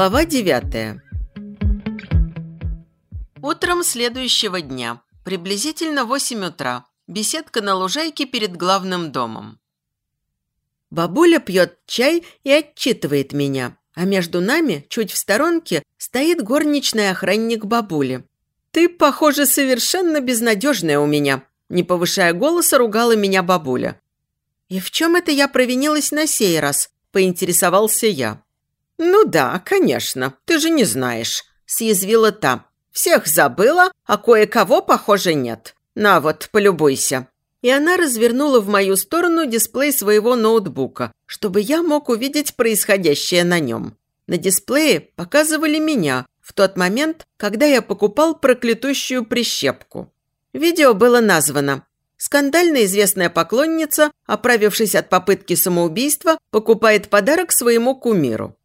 Глава девятая Утром следующего дня, приблизительно 8 утра, беседка на лужайке перед главным домом. Бабуля пьет чай и отчитывает меня, а между нами, чуть в сторонке, стоит горничный охранник бабули. «Ты, похоже, совершенно безнадежная у меня», не повышая голоса, ругала меня бабуля. «И в чем это я провинилась на сей раз?» – поинтересовался я. «Ну да, конечно, ты же не знаешь», – съязвила та. «Всех забыла, а кое-кого, похоже, нет. На вот, полюбуйся». И она развернула в мою сторону дисплей своего ноутбука, чтобы я мог увидеть происходящее на нем. На дисплее показывали меня в тот момент, когда я покупал проклятущую прищепку. Видео было названо Скандально известная поклонница, оправившись от попытки самоубийства, покупает подарок своему кумиру.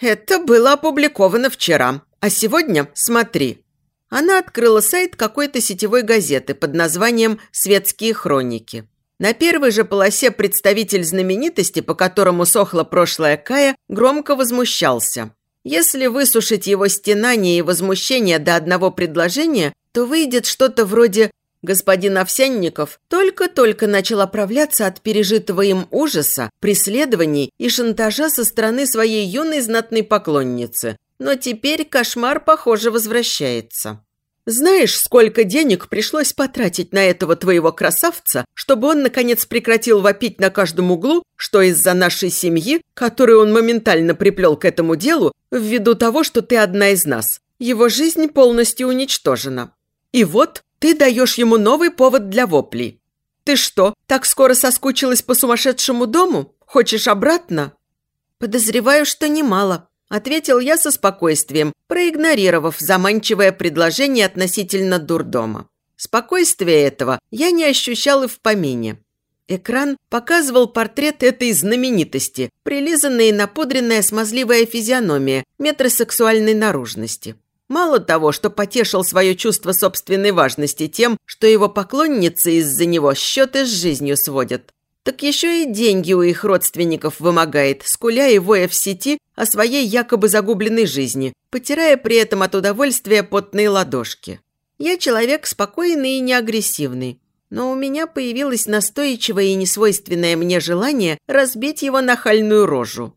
Это было опубликовано вчера, а сегодня смотри. Она открыла сайт какой-то сетевой газеты под названием «Светские хроники». На первой же полосе представитель знаменитости, по которому сохла прошлая Кая, громко возмущался. Если высушить его стенание и возмущение до одного предложения, то выйдет что-то вроде Господин Овсянников только-только начал оправляться от пережитого им ужаса, преследований и шантажа со стороны своей юной знатной поклонницы. Но теперь кошмар, похоже, возвращается. Знаешь, сколько денег пришлось потратить на этого твоего красавца, чтобы он, наконец, прекратил вопить на каждом углу, что из-за нашей семьи, которую он моментально приплел к этому делу, ввиду того, что ты одна из нас, его жизнь полностью уничтожена. И вот ты даешь ему новый повод для воплей. Ты что, так скоро соскучилась по сумасшедшему дому? Хочешь обратно? Подозреваю, что немало, ответил я со спокойствием, проигнорировав заманчивое предложение относительно дурдома. Спокойствия этого я не ощущал и в помине. Экран показывал портрет этой знаменитости, прилизанная и напудренная смазливая физиономия метросексуальной наружности. Мало того, что потешил свое чувство собственной важности тем, что его поклонницы из-за него счеты с жизнью сводят, так еще и деньги у их родственников вымогает, скуля и воя в сети о своей якобы загубленной жизни, потирая при этом от удовольствия потные ладошки. Я человек спокойный и неагрессивный, но у меня появилось настойчивое и несвойственное мне желание разбить его нахальную рожу.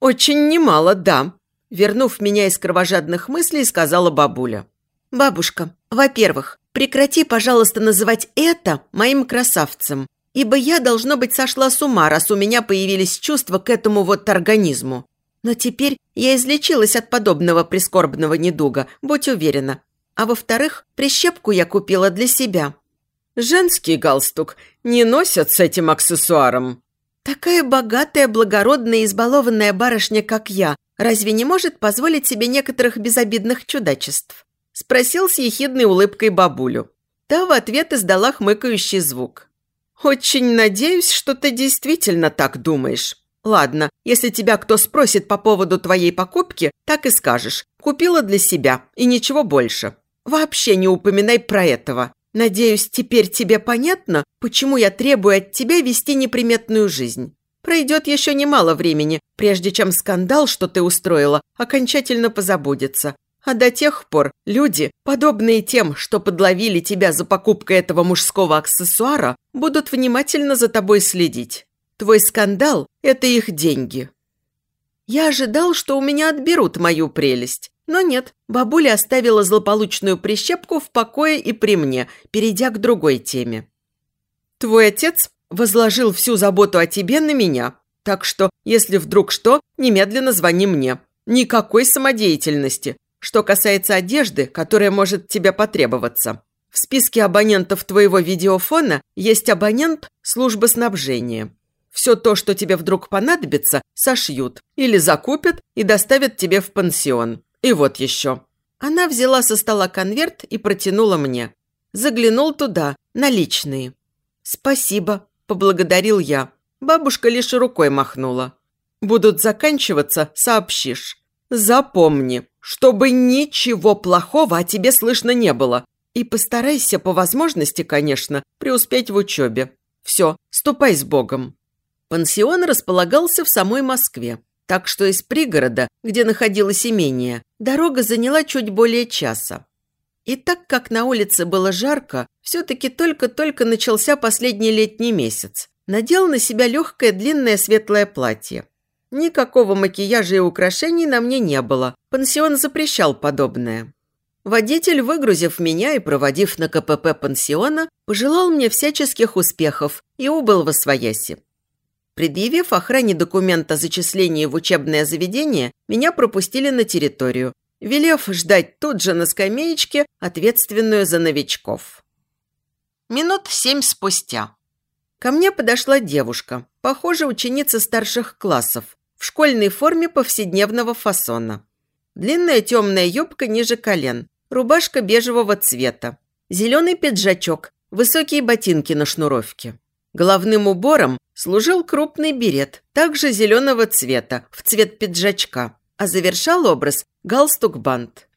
«Очень немало, да», Вернув меня из кровожадных мыслей, сказала бабуля. «Бабушка, во-первых, прекрати, пожалуйста, называть это моим красавцем, ибо я, должно быть, сошла с ума, раз у меня появились чувства к этому вот организму. Но теперь я излечилась от подобного прискорбного недуга, будь уверена. А во-вторых, прищепку я купила для себя». «Женский галстук не носят с этим аксессуаром», Такая богатая, благородная, избалованная барышня, как я, разве не может позволить себе некоторых безобидных чудачеств?» Спросил с ехидной улыбкой бабулю. Та в ответ издала хмыкающий звук. «Очень надеюсь, что ты действительно так думаешь. Ладно, если тебя кто спросит по поводу твоей покупки, так и скажешь. Купила для себя и ничего больше. Вообще не упоминай про этого. Надеюсь, теперь тебе понятно, почему я требую от тебя вести неприметную жизнь. Пройдет еще немало времени, прежде чем скандал, что ты устроила, окончательно позабудется. А до тех пор люди, подобные тем, что подловили тебя за покупкой этого мужского аксессуара, будут внимательно за тобой следить. Твой скандал – это их деньги. Я ожидал, что у меня отберут мою прелесть. Но нет, бабуля оставила злополучную прищепку в покое и при мне, перейдя к другой теме. «Твой отец возложил всю заботу о тебе на меня, так что, если вдруг что, немедленно звони мне. Никакой самодеятельности. Что касается одежды, которая может тебе потребоваться. В списке абонентов твоего видеофона есть абонент службы снабжения. Все то, что тебе вдруг понадобится, сошьют или закупят и доставят тебе в пансион. И вот еще». Она взяла со стола конверт и протянула мне. Заглянул туда, наличные. «Спасибо», – поблагодарил я. Бабушка лишь рукой махнула. «Будут заканчиваться, сообщишь. Запомни, чтобы ничего плохого о тебе слышно не было. И постарайся, по возможности, конечно, преуспеть в учебе. Все, ступай с Богом». Пансион располагался в самой Москве. так что из пригорода, где находилось имение, дорога заняла чуть более часа. И так как на улице было жарко, все-таки только-только начался последний летний месяц, надел на себя легкое длинное светлое платье. Никакого макияжа и украшений на мне не было, пансион запрещал подобное. Водитель, выгрузив меня и проводив на КПП пансиона, пожелал мне всяческих успехов и убыл во свояси. Предъявив охране документ о зачислении в учебное заведение, меня пропустили на территорию, велев ждать тут же на скамеечке, ответственную за новичков. Минут семь спустя. Ко мне подошла девушка, похоже, ученица старших классов, в школьной форме повседневного фасона. Длинная темная юбка ниже колен, рубашка бежевого цвета, зеленый пиджачок, высокие ботинки на шнуровке. Головным убором служил крупный берет, также зеленого цвета, в цвет пиджачка, а завершал образ галстук-бант.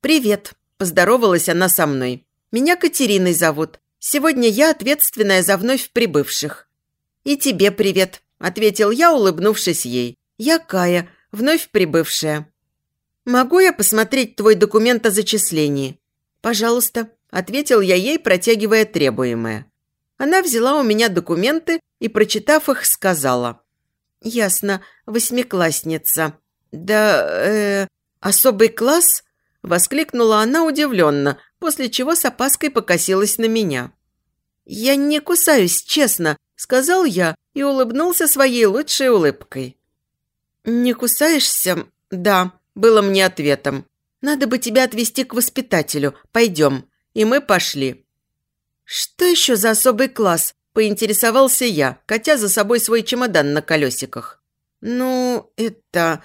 «Привет», – поздоровалась она со мной. «Меня Катериной зовут. Сегодня я ответственная за вновь прибывших». «И тебе привет», – ответил я, улыбнувшись ей. «Я Кая, вновь прибывшая». «Могу я посмотреть твой документ о зачислении?» «Пожалуйста», – ответил я ей, протягивая требуемое. Она взяла у меня документы и, прочитав их, сказала. «Ясно, восьмиклассница». «Да, э, особый класс?» – воскликнула она удивленно, после чего с опаской покосилась на меня. «Я не кусаюсь, честно», – сказал я и улыбнулся своей лучшей улыбкой. «Не кусаешься?» «Да», – было мне ответом. «Надо бы тебя отвезти к воспитателю. Пойдем». И мы пошли. «Что еще за особый класс?» – поинтересовался я, катя за собой свой чемодан на колесиках. «Ну, это...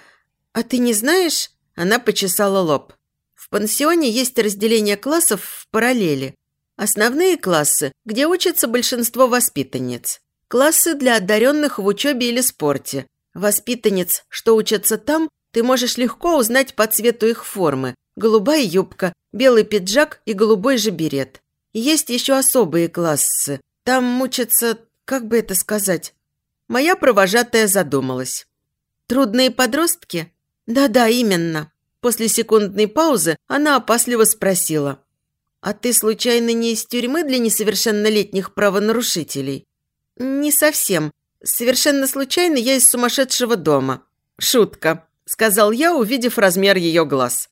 А ты не знаешь?» – она почесала лоб. «В пансионе есть разделение классов в параллели. Основные классы, где учатся большинство воспитанниц. Классы для одаренных в учебе или спорте. Воспитанниц, что учатся там, ты можешь легко узнать по цвету их формы. Голубая юбка, белый пиджак и голубой же берет. Есть еще особые классы. Там мучатся, как бы это сказать. Моя провожатая задумалась. Трудные подростки? Да-да, именно. После секундной паузы она опасливо спросила. «А ты, случайно, не из тюрьмы для несовершеннолетних правонарушителей?» «Не совсем. Совершенно случайно я из сумасшедшего дома». «Шутка», – сказал я, увидев размер ее глаз.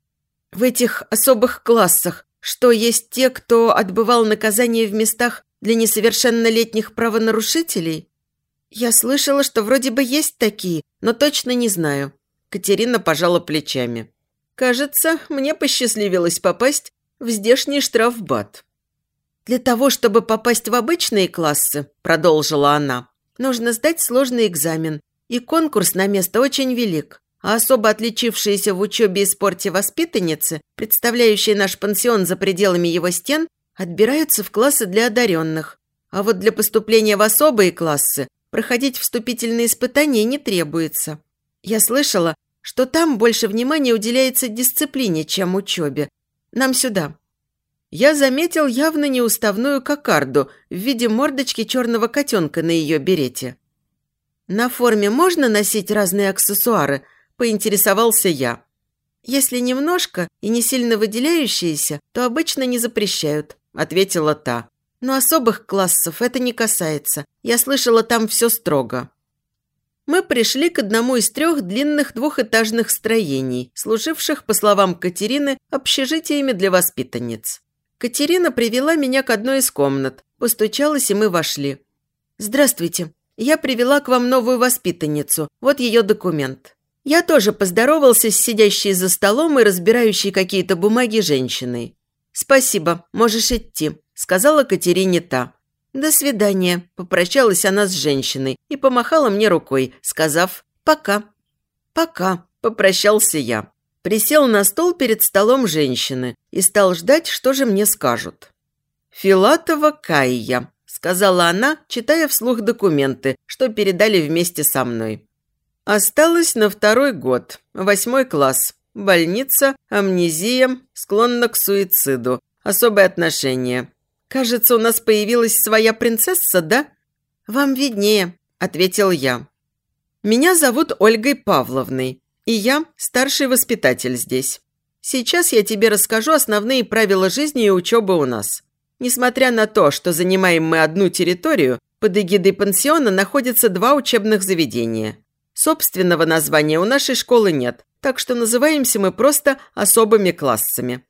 «В этих особых классах что есть те, кто отбывал наказание в местах для несовершеннолетних правонарушителей? Я слышала, что вроде бы есть такие, но точно не знаю. Катерина пожала плечами. Кажется, мне посчастливилось попасть в здешний штрафбат. Для того, чтобы попасть в обычные классы, продолжила она, нужно сдать сложный экзамен, и конкурс на место очень велик а особо отличившиеся в учебе и спорте воспитанницы, представляющие наш пансион за пределами его стен, отбираются в классы для одаренных. А вот для поступления в особые классы проходить вступительные испытания не требуется. Я слышала, что там больше внимания уделяется дисциплине, чем учебе. Нам сюда. Я заметил явно неуставную кокарду в виде мордочки черного котенка на ее берете. На форме можно носить разные аксессуары – поинтересовался я. «Если немножко и не сильно выделяющиеся, то обычно не запрещают», – ответила та. «Но особых классов это не касается. Я слышала, там все строго». Мы пришли к одному из трех длинных двухэтажных строений, служивших, по словам Катерины, общежитиями для воспитанниц. Катерина привела меня к одной из комнат, постучалась, и мы вошли. «Здравствуйте. Я привела к вам новую воспитанницу. Вот ее документ». Я тоже поздоровался с сидящей за столом и разбирающей какие-то бумаги женщиной. «Спасибо, можешь идти», – сказала Катерине та. «До свидания», – попрощалась она с женщиной и помахала мне рукой, сказав «пока». «Пока», – попрощался я. Присел на стол перед столом женщины и стал ждать, что же мне скажут. «Филатова Кайя», – сказала она, читая вслух документы, что передали вместе со мной. Осталось на второй год, восьмой класс. Больница, амнезия, склонна к суициду. Особое отношение. Кажется, у нас появилась своя принцесса, да? Вам виднее, ответил я. Меня зовут Ольгой Павловной, и я старший воспитатель здесь. Сейчас я тебе расскажу основные правила жизни и учебы у нас. Несмотря на то, что занимаем мы одну территорию, под эгидой пансиона находятся два учебных заведения. Собственного названия у нашей школы нет, так что называемся мы просто особыми классами.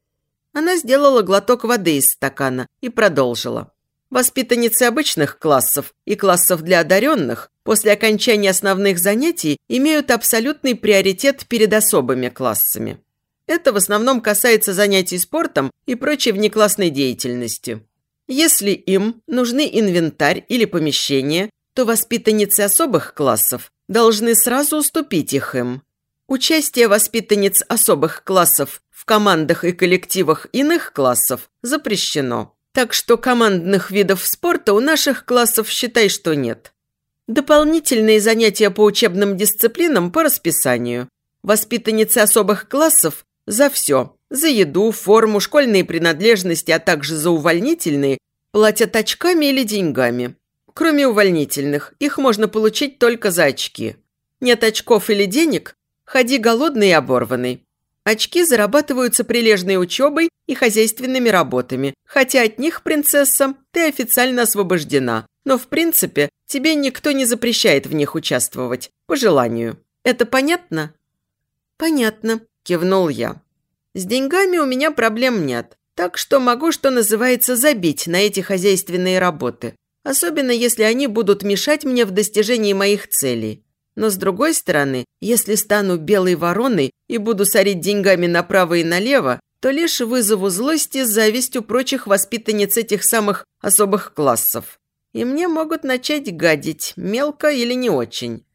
Она сделала глоток воды из стакана и продолжила. Воспитанницы обычных классов и классов для одаренных после окончания основных занятий имеют абсолютный приоритет перед особыми классами. Это в основном касается занятий спортом и прочей внеклассной деятельности. Если им нужны инвентарь или помещение, то воспитанницы особых классов должны сразу уступить их им. Участие воспитанниц особых классов командах и коллективах иных классов запрещено. Так что командных видов спорта у наших классов считай, что нет. Дополнительные занятия по учебным дисциплинам по расписанию. Воспитанницы особых классов за все. За еду, форму, школьные принадлежности, а также за увольнительные платят очками или деньгами. Кроме увольнительных, их можно получить только за очки. Нет очков или денег – ходи голодный и оборванный. Очки зарабатываются прилежной учебой и хозяйственными работами, хотя от них, принцесса, ты официально освобождена. Но, в принципе, тебе никто не запрещает в них участвовать, по желанию. Это понятно? Понятно, кивнул я. С деньгами у меня проблем нет, так что могу, что называется, забить на эти хозяйственные работы. Особенно, если они будут мешать мне в достижении моих целей. Но с другой стороны, если стану белой вороной и буду сорить деньгами направо и налево, то лишь вызову злость и зависть у прочих воспитанниц этих самых особых классов. И мне могут начать гадить, мелко или не очень.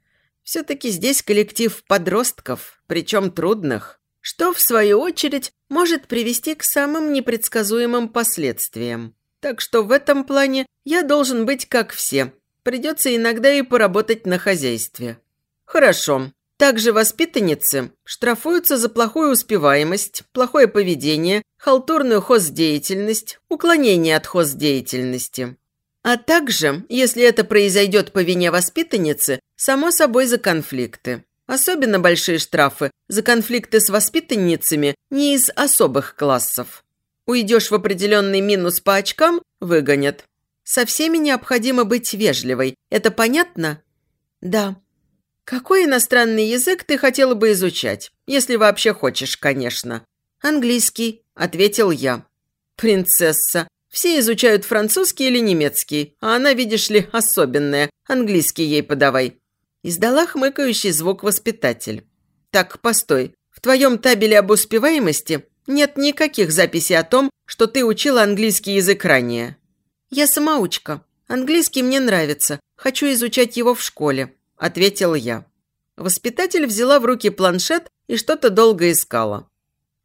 Все-таки здесь коллектив подростков, причем трудных, что, в свою очередь, может привести к самым непредсказуемым последствиям. Так что в этом плане я должен быть как все. Придется иногда и поработать на хозяйстве. Хорошо. Также воспитанницы штрафуются за плохую успеваемость, плохое поведение, халтурную хоздеятельность, уклонение от хоздеятельности. А также, если это произойдет по вине воспитанницы, само собой за конфликты. Особенно большие штрафы за конфликты с воспитанницами не из особых классов. Уйдешь в определенный минус по очкам – выгонят. Со всеми необходимо быть вежливой. Это понятно? Да. Какой иностранный язык ты хотела бы изучать? Если вообще хочешь, конечно. Английский, ответил я. Принцесса. Все изучают французский или немецкий, а она, видишь ли, особенная. Английский ей подавай. Издала хмыкающий звук воспитатель. Так, постой. В твоем табеле об успеваемости нет никаких записей о том, что ты учила английский язык ранее. Я самоучка. Английский мне нравится. Хочу изучать его в школе. – ответил я. Воспитатель взяла в руки планшет и что-то долго искала.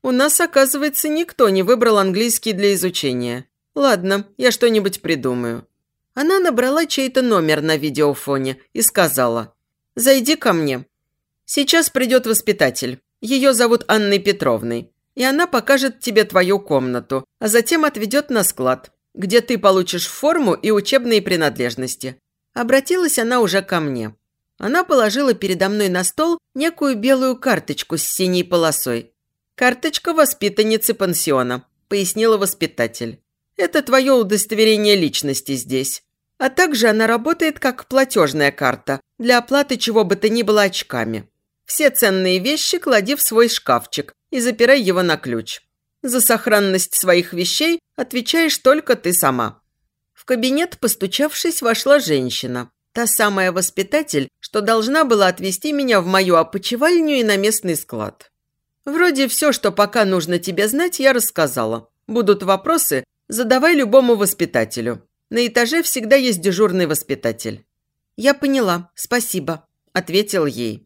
«У нас, оказывается, никто не выбрал английский для изучения. Ладно, я что-нибудь придумаю». Она набрала чей-то номер на видеофоне и сказала «Зайди ко мне. Сейчас придет воспитатель. Ее зовут Анной Петровной. И она покажет тебе твою комнату, а затем отведет на склад, где ты получишь форму и учебные принадлежности». Обратилась она уже ко мне. Она положила передо мной на стол некую белую карточку с синей полосой. «Карточка воспитанницы пансиона», – пояснила воспитатель. «Это твое удостоверение личности здесь. А также она работает как платежная карта для оплаты чего бы то ни было очками. Все ценные вещи клади в свой шкафчик и запирай его на ключ. За сохранность своих вещей отвечаешь только ты сама». В кабинет, постучавшись, вошла женщина. Та самая воспитатель, что должна была отвезти меня в мою опочивальню и на местный склад. Вроде все, что пока нужно тебе знать, я рассказала. Будут вопросы, задавай любому воспитателю. На этаже всегда есть дежурный воспитатель. «Я поняла, спасибо», – ответил ей.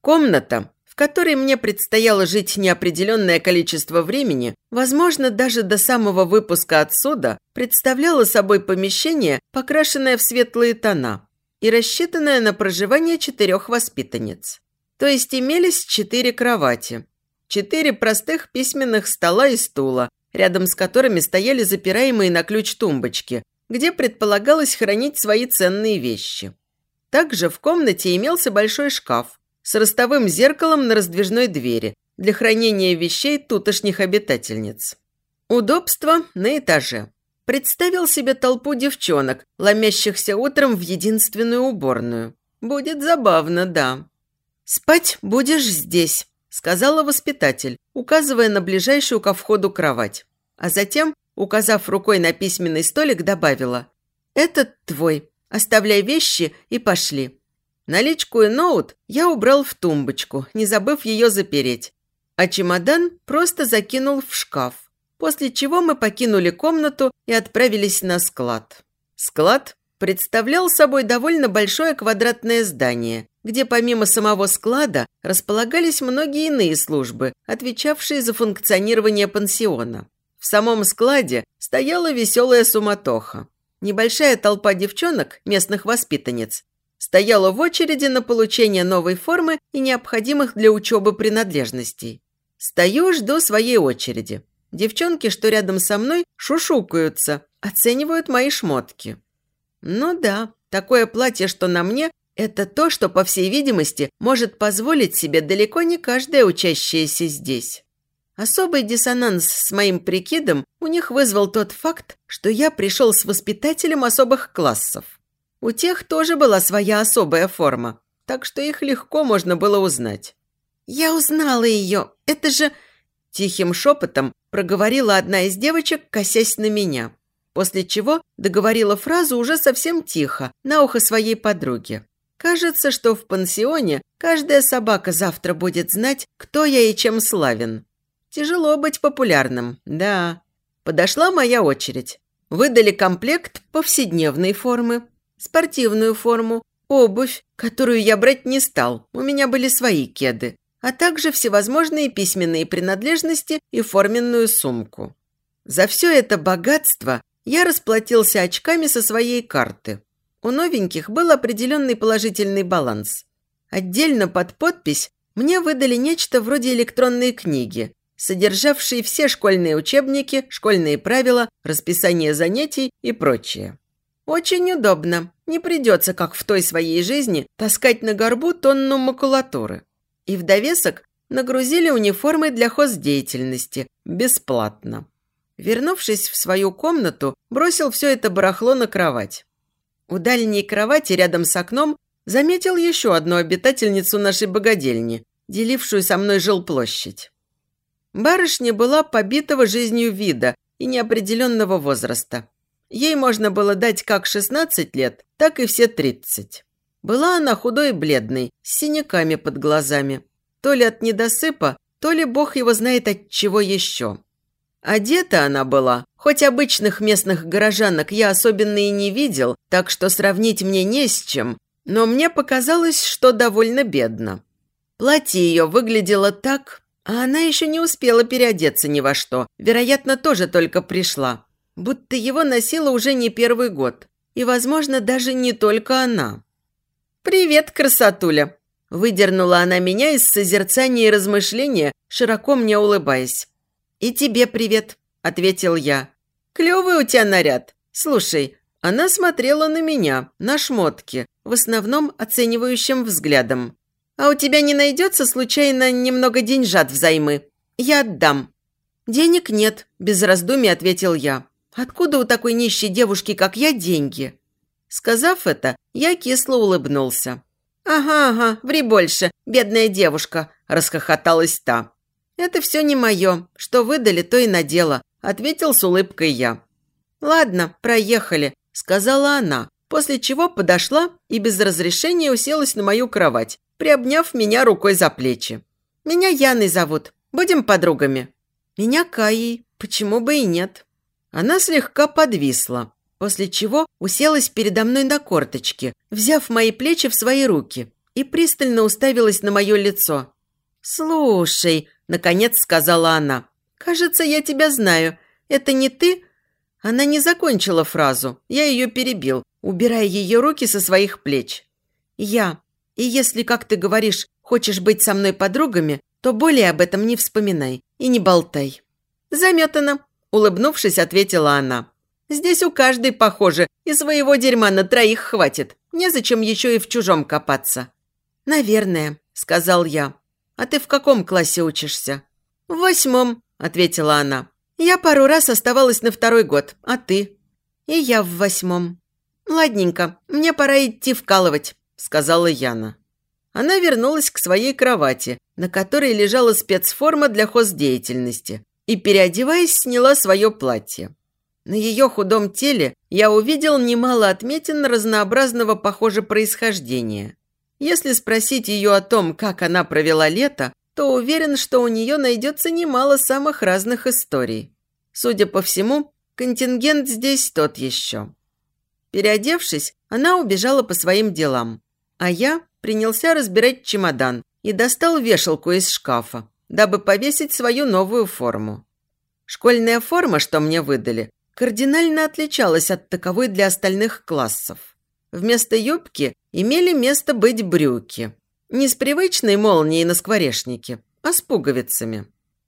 Комната, в которой мне предстояло жить неопределенное количество времени, возможно, даже до самого выпуска отсюда, представляла собой помещение, покрашенное в светлые тона и рассчитанная на проживание четырех воспитанниц. То есть имелись четыре кровати, четыре простых письменных стола и стула, рядом с которыми стояли запираемые на ключ тумбочки, где предполагалось хранить свои ценные вещи. Также в комнате имелся большой шкаф с ростовым зеркалом на раздвижной двери для хранения вещей тутошних обитательниц. Удобство на этаже. Представил себе толпу девчонок, ломящихся утром в единственную уборную. Будет забавно, да. «Спать будешь здесь», – сказала воспитатель, указывая на ближайшую ко входу кровать. А затем, указав рукой на письменный столик, добавила «Этот твой. Оставляй вещи и пошли». Наличку и ноут я убрал в тумбочку, не забыв ее запереть. А чемодан просто закинул в шкаф после чего мы покинули комнату и отправились на склад. Склад представлял собой довольно большое квадратное здание, где помимо самого склада располагались многие иные службы, отвечавшие за функционирование пансиона. В самом складе стояла веселая суматоха. Небольшая толпа девчонок, местных воспитанниц, стояла в очереди на получение новой формы и необходимых для учебы принадлежностей. Стою, жду своей очереди. Девчонки, что рядом со мной, шушукаются, оценивают мои шмотки. Ну да, такое платье, что на мне, это то, что, по всей видимости, может позволить себе далеко не каждая учащаяся здесь. Особый диссонанс с моим прикидом у них вызвал тот факт, что я пришел с воспитателем особых классов. У тех тоже была своя особая форма, так что их легко можно было узнать. «Я узнала ее. Это же...» Тихим шепотом проговорила одна из девочек, косясь на меня. После чего договорила фразу уже совсем тихо, на ухо своей подруге. Кажется, что в пансионе каждая собака завтра будет знать, кто я и чем славен. Тяжело быть популярным, да. Подошла моя очередь. Выдали комплект повседневной формы, спортивную форму, обувь, которую я брать не стал, у меня были свои кеды, а также всевозможные письменные принадлежности и форменную сумку. За все это богатство я расплатился очками со своей карты. У новеньких был определенный положительный баланс. Отдельно под подпись мне выдали нечто вроде электронной книги, содержавшей все школьные учебники, школьные правила, расписание занятий и прочее. Очень удобно. Не придется, как в той своей жизни, таскать на горбу тонну макулатуры. И в довесок нагрузили униформы для хоздеятельности бесплатно. Вернувшись в свою комнату, бросил все это барахло на кровать. У дальней кровати рядом с окном заметил еще одну обитательницу нашей богадельни, делившую со мной жилплощадь. Барышня была побитого жизнью вида и неопределенного возраста. Ей можно было дать как 16 лет, так и все 30. Была она худой и бледной, с синяками под глазами. То ли от недосыпа, то ли бог его знает от чего еще. Одета она была, хоть обычных местных горожанок я особенно и не видел, так что сравнить мне не с чем, но мне показалось, что довольно бедно. Платье ее выглядело так, а она еще не успела переодеться ни во что, вероятно, тоже только пришла, будто его носила уже не первый год, и, возможно, даже не только она. «Привет, красотуля!» Выдернула она меня из созерцания и размышления, широко мне улыбаясь. «И тебе привет», – ответил я. «Клевый у тебя наряд. Слушай, она смотрела на меня, на шмотки, в основном оценивающим взглядом. А у тебя не найдется, случайно, немного деньжат взаймы? Я отдам». «Денег нет», – без раздумий ответил я. «Откуда у такой нищей девушки, как я, деньги?» Сказав это, я кисло улыбнулся. «Ага, ага, ври больше, бедная девушка», – расхохоталась та. «Это все не мое. Что выдали, то и надела», – ответил с улыбкой я. «Ладно, проехали», – сказала она, после чего подошла и без разрешения уселась на мою кровать, приобняв меня рукой за плечи. «Меня Яной зовут. Будем подругами». «Меня Каей. Почему бы и нет?» Она слегка подвисла после чего уселась передо мной на корточки, взяв мои плечи в свои руки и пристально уставилась на мое лицо. «Слушай», – наконец сказала она, – «кажется, я тебя знаю. Это не ты?» Она не закончила фразу, я ее перебил, убирая ее руки со своих плеч. «Я. И если, как ты говоришь, хочешь быть со мной подругами, то более об этом не вспоминай и не болтай». «Заметана», – улыбнувшись, ответила она. Здесь у каждой, похоже, и своего дерьма на троих хватит. Незачем еще и в чужом копаться». «Наверное», – сказал я. «А ты в каком классе учишься?» «В восьмом», – ответила она. «Я пару раз оставалась на второй год, а ты?» «И я в восьмом». «Ладненько, мне пора идти вкалывать», – сказала Яна. Она вернулась к своей кровати, на которой лежала спецформа для хоздеятельности, и, переодеваясь, сняла свое платье. На ее худом теле я увидел немало отметин разнообразного, похоже, происхождения. Если спросить ее о том, как она провела лето, то уверен, что у нее найдется немало самых разных историй. Судя по всему, контингент здесь тот еще. Переодевшись, она убежала по своим делам, а я принялся разбирать чемодан и достал вешалку из шкафа, дабы повесить свою новую форму. Школьная форма, что мне выдали, кардинально отличалась от таковой для остальных классов. Вместо юбки имели место быть брюки. Не с привычной молнией на скворечнике, а с пуговицами.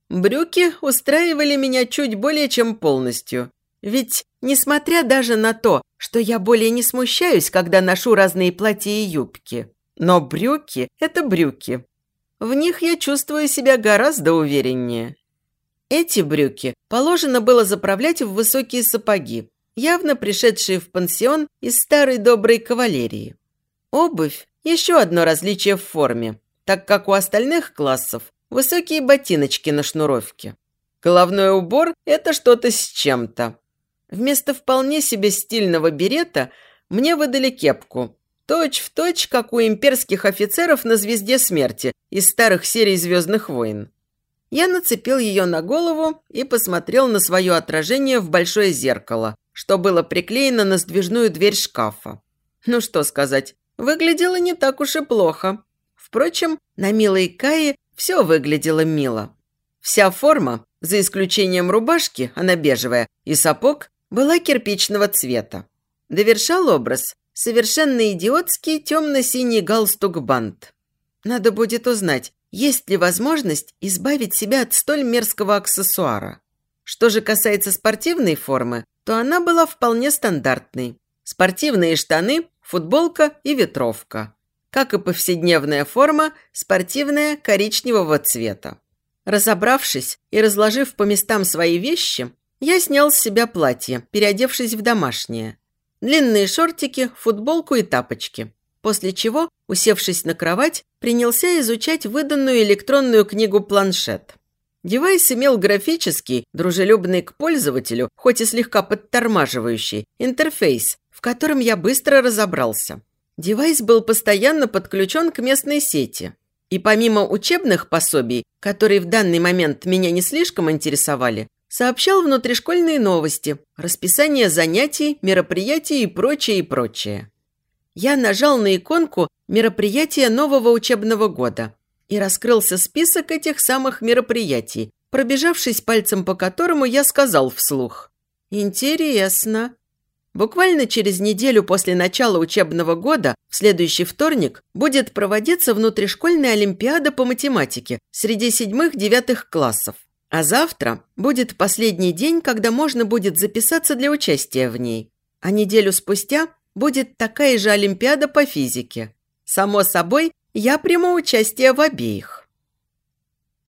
Брюки устраивали меня чуть более чем полностью. Ведь, несмотря даже на то, что я более не смущаюсь, когда ношу разные платья и юбки, но брюки – это брюки. В них я чувствую себя гораздо увереннее. Эти брюки положено было заправлять в высокие сапоги, явно пришедшие в пансион из старой доброй кавалерии. Обувь – еще одно различие в форме, так как у остальных классов высокие ботиночки на шнуровке. Головной убор – это что-то с чем-то. Вместо вполне себе стильного берета мне выдали кепку, точь в точь, как у имперских офицеров на «Звезде смерти» из старых серий «Звездных войн». Я нацепил ее на голову и посмотрел на свое отражение в большое зеркало, что было приклеено на сдвижную дверь шкафа. Ну что сказать, выглядело не так уж и плохо. Впрочем, на милой Кае все выглядело мило. Вся форма, за исключением рубашки, она бежевая, и сапог, была кирпичного цвета. Довершал образ совершенно идиотский темно-синий галстук-бант. Надо будет узнать, есть ли возможность избавить себя от столь мерзкого аксессуара. Что же касается спортивной формы, то она была вполне стандартной. Спортивные штаны, футболка и ветровка. Как и повседневная форма, спортивная коричневого цвета. Разобравшись и разложив по местам свои вещи, я снял с себя платье, переодевшись в домашнее. Длинные шортики, футболку и тапочки после чего, усевшись на кровать, принялся изучать выданную электронную книгу «Планшет». Девайс имел графический, дружелюбный к пользователю, хоть и слегка подтормаживающий, интерфейс, в котором я быстро разобрался. Девайс был постоянно подключен к местной сети. И помимо учебных пособий, которые в данный момент меня не слишком интересовали, сообщал внутришкольные новости, расписание занятий, мероприятий и прочее, и прочее я нажал на иконку «Мероприятия нового учебного года» и раскрылся список этих самых мероприятий, пробежавшись пальцем по которому я сказал вслух. «Интересно». Буквально через неделю после начала учебного года, в следующий вторник, будет проводиться внутришкольная олимпиада по математике среди седьмых-девятых классов. А завтра будет последний день, когда можно будет записаться для участия в ней. А неделю спустя будет такая же Олимпиада по физике. Само собой, я приму участие в обеих.